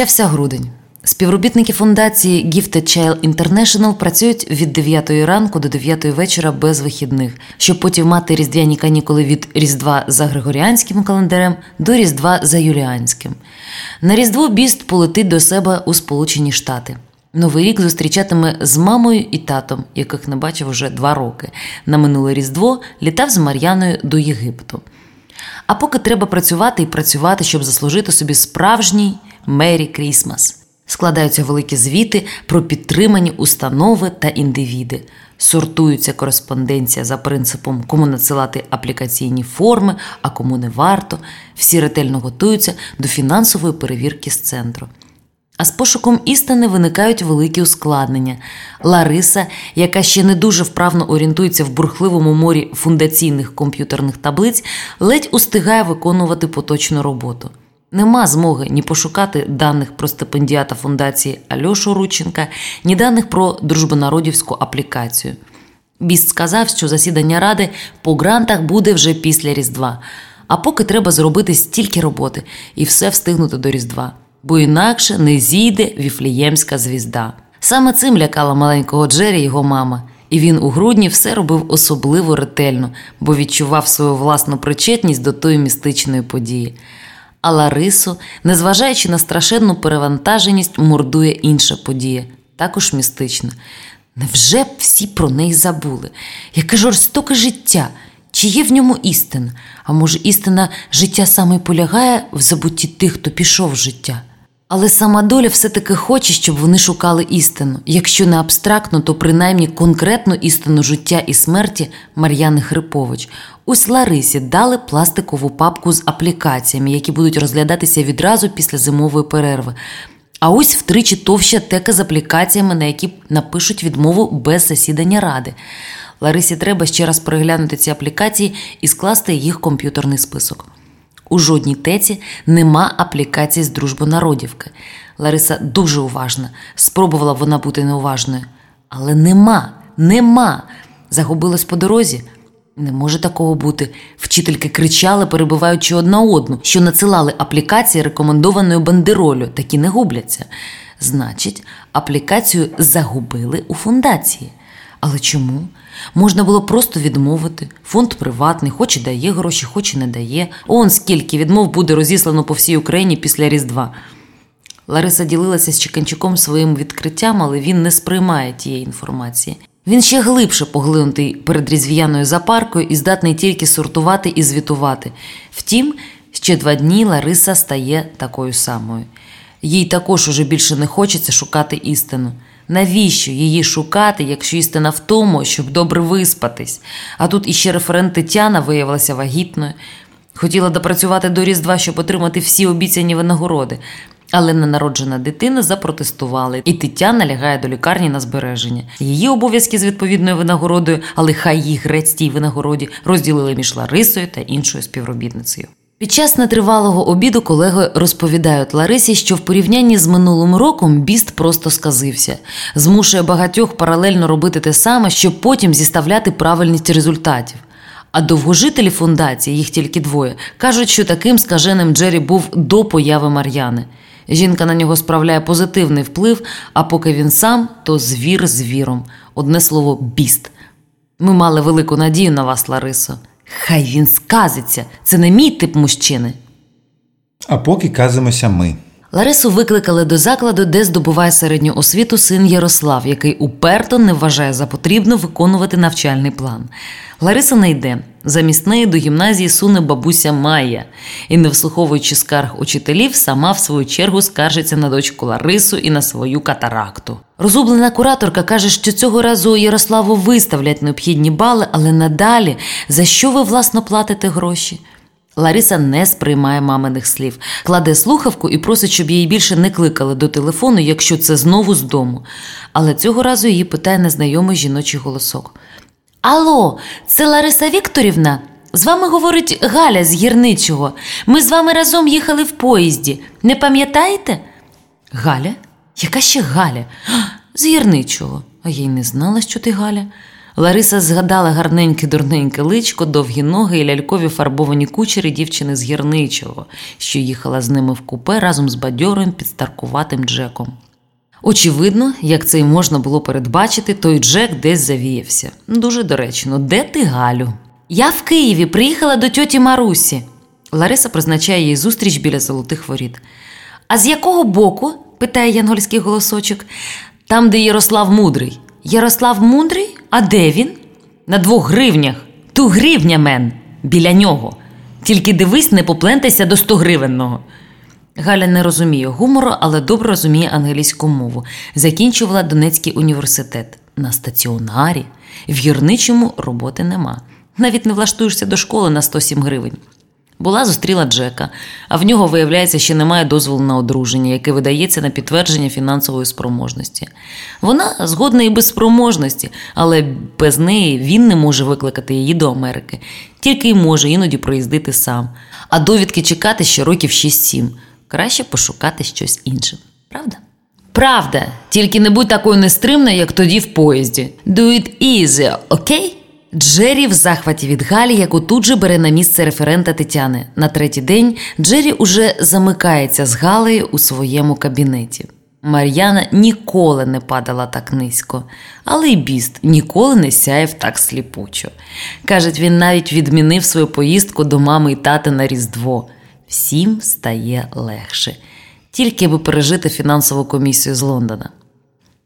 Почався грудень. Співробітники фундації Gifted Child International працюють від 9 ранку до 9 вечора без вихідних, щоб потім мати різдвяні канікули від Різдва за Григоріанським календарем до Різдва за Юліанським. На Різдво Біст полетить до себе у Сполучені Штати. Новий рік зустрічатиме з мамою і татом, яких не бачив уже два роки. На минуле Різдво літав з Мар'яною до Єгипту. А поки треба працювати і працювати, щоб заслужити собі справжній Мері Крісмас. Складаються великі звіти про підтримані установи та індивіди, сортується кореспонденція за принципом, кому надсилати аплікаційні форми, а кому не варто. Всі ретельно готуються до фінансової перевірки з центру. А з пошуком істини виникають великі ускладнення. Лариса, яка ще не дуже вправно орієнтується в бурхливому морі фундаційних комп'ютерних таблиць, ледь устигає виконувати поточну роботу. Нема змоги ні пошукати даних про стипендіата фундації Альошу Рученка, ні даних про дружбонародівську аплікацію. Біст сказав, що засідання ради по грантах буде вже після Різдва, а поки треба зробити стільки роботи і все встигнути до Різдва, бо інакше не зійде віфліємська звізда. Саме цим лякала маленького Джері його мама, і він у грудні все робив особливо ретельно, бо відчував свою власну причетність до тої містичної події. А Ларису, незважаючи на страшенну перевантаженість, мордує інша подія, також містична. Невже б всі про неї забули? Яке жорстоке життя? Чи є в ньому істина? А може, істина життя саме полягає в забутті тих, хто пішов в життя? Але сама доля все-таки хоче, щоб вони шукали істину. Якщо не абстрактно, то принаймні конкретну істину життя і смерті Мар'яни Хрипович. Ось Ларисі дали пластикову папку з аплікаціями, які будуть розглядатися відразу після зимової перерви. А ось втричі товща тека з аплікаціями, на які напишуть відмову без засідання ради. Ларисі треба ще раз переглянути ці аплікації і скласти їх комп'ютерний список. У жодній теці нема аплікації з дружбонародівки. Лариса дуже уважна. Спробувала вона бути неуважною. Але нема, нема. Загубилась по дорозі. Не може такого бути. Вчительки кричали, перебиваючи одна одну, що надсилали аплікації рекомендованою бандеролю, такі не губляться. Значить, аплікацію загубили у фундації. Але чому? Можна було просто відмовити. Фонд приватний, хоч і дає гроші, хоч і не дає. Он скільки відмов буде розіслано по всій Україні після Різдва. Лариса ділилася з Чеканчуком своїм відкриттям, але він не сприймає тієї інформації. Він ще глибше поглинутий перед різдвяною запаркою і здатний тільки сортувати і звітувати. Втім, ще два дні Лариса стає такою самою. Їй також уже більше не хочеться шукати істину. Навіщо її шукати, якщо істина в тому, щоб добре виспатись? А тут іще референт Тетяна виявилася вагітною. Хотіла допрацювати до Різдва, щоб отримати всі обіцяні винагороди. Але ненароджена дитина запротестували, і Тетяна лягає до лікарні на збереження. Її обов'язки з відповідною винагородою, але хай їх грець тій винагороді розділили між Ларисою та іншою співробітницею. Під час нетривалого обіду колеги розповідають Ларисі, що в порівнянні з минулим роком біст просто сказився, змушує багатьох паралельно робити те саме, щоб потім зіставляти правильність результатів. А довгожителі фундації, їх тільки двоє, кажуть, що таким скаженим Джері був до появи Мар'яни. Жінка на нього справляє позитивний вплив, а поки він сам, то звір звіром. Одне слово, біст. Ми мали велику надію на вас, Ларисо. Хай він сказиться, це не мій тип мужчини. А поки казимося ми. Ларису викликали до закладу, де здобуває середню освіту син Ярослав, який уперто не вважає за потрібно виконувати навчальний план. Лариса не йде. Замість неї до гімназії суне бабуся Майя і, не вслуховуючи скарг учителів, сама в свою чергу скаржиться на дочку Ларису і на свою катаракту. Розублена кураторка каже, що цього разу Ярославу виставлять необхідні бали, але надалі за що ви власно платите гроші? Лариса не сприймає маминих слів, кладе слухавку і просить, щоб її більше не кликали до телефону, якщо це знову з дому. Але цього разу її питає незнайомий жіночий голосок. Алло, це Лариса Вікторівна? З вами говорить Галя з гірничого. Ми з вами разом їхали в поїзді. Не пам'ятаєте? Галя? Яка ще Галя? З гірничого. А я й не знала, що ти Галя. Лариса згадала гарненьке дурненьке личко, довгі ноги і лялькові фарбовані кучері дівчини з гірничого, що їхала з ними в купе разом з бадьорим підстаркуватим Джеком. Очевидно, як це й можна було передбачити, той Джек десь завіявся. Дуже доречно, де ти, Галю? Я в Києві приїхала до тьоті Марусі. Лариса призначає їй зустріч біля золотих воріт. А з якого боку? питає янгольський голосочок. Там, де Ярослав Мудрий. Ярослав Мудрий? А де він? На двох гривнях. Ту гривня мен біля нього. Тільки дивись, не поплентайся до стогривенного. Галя не розуміє гумору, але добре розуміє англійську мову. Закінчувала Донецький університет на стаціонарі. В гірничому роботи нема. Навіть не влаштуєшся до школи на 107 гривень. Була зустріла Джека, а в нього, виявляється, ще немає дозволу на одруження, яке видається на підтвердження фінансової спроможності. Вона згодна і без спроможності, але без неї він не може викликати її до Америки, тільки й може іноді проїздити сам. А довідки чекати ще років 6-7. Краще пошукати щось інше. Правда? Правда, тільки не будь такою нестримною, як тоді в поїзді. Do it easy, окей? Джері в захваті від Галі, яку тут же бере на місце референта Тетяни. На третій день Джері уже замикається з Галею у своєму кабінеті. Мар'яна ніколи не падала так низько, але й біст ніколи не сяяв так сліпучо. Кажуть, він навіть відмінив свою поїздку до мами і тати на Різдво. Всім стає легше, тільки би пережити фінансову комісію з Лондона.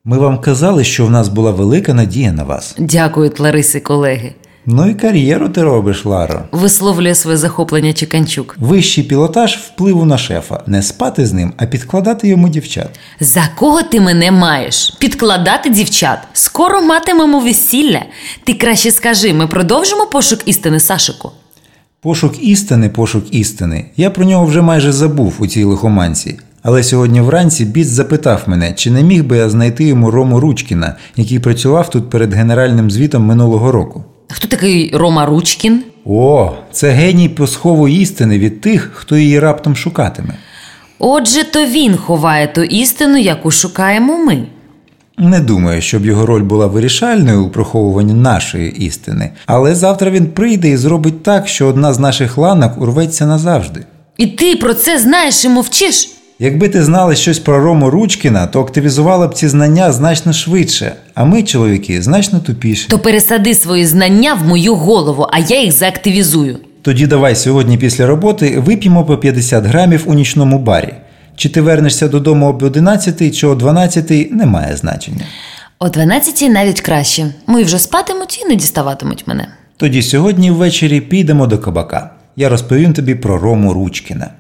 Ми вам казали, що в нас була велика надія на вас. Дякують Лариси колеги. Ну і кар'єру ти робиш, Ларо. Висловлює своє захоплення Чеканчук. Вищий пілотаж впливу на шефа. Не спати з ним, а підкладати йому дівчат. За кого ти мене маєш? Підкладати дівчат. Скоро матимемо весілля. Ти краще скажи, ми продовжимо пошук істини, Сашику. Пошук істини, пошук істини. Я про нього вже майже забув у цій лихоманці. Але сьогодні вранці Біст запитав мене, чи не міг би я знайти йому Рому Ручкіна, який працював тут перед генеральним звітом минулого року. Хто такий Рома Ручкін? О, це геній по схову істини від тих, хто її раптом шукатиме. Отже, то він ховає ту істину, яку шукаємо ми. Не думаю, щоб його роль була вирішальною у приховуванні нашої істини, але завтра він прийде і зробить так, що одна з наших ланок урветься назавжди. І ти про це знаєш і мовчиш? Якби ти знала щось про Рому Ручкіна, то активізувала б ці знання значно швидше, а ми, чоловіки, значно тупіші. То пересади свої знання в мою голову, а я їх заактивізую. Тоді давай сьогодні після роботи вип'ємо по 50 грамів у нічному барі. Чи ти вернешся додому об 11 чи о 12 не має значення. О 12 навіть краще. Мої вже спатимуть і не діставатимуть мене. Тоді сьогодні ввечері підемо до кабака. Я розповім тобі про Рому Ручкіна.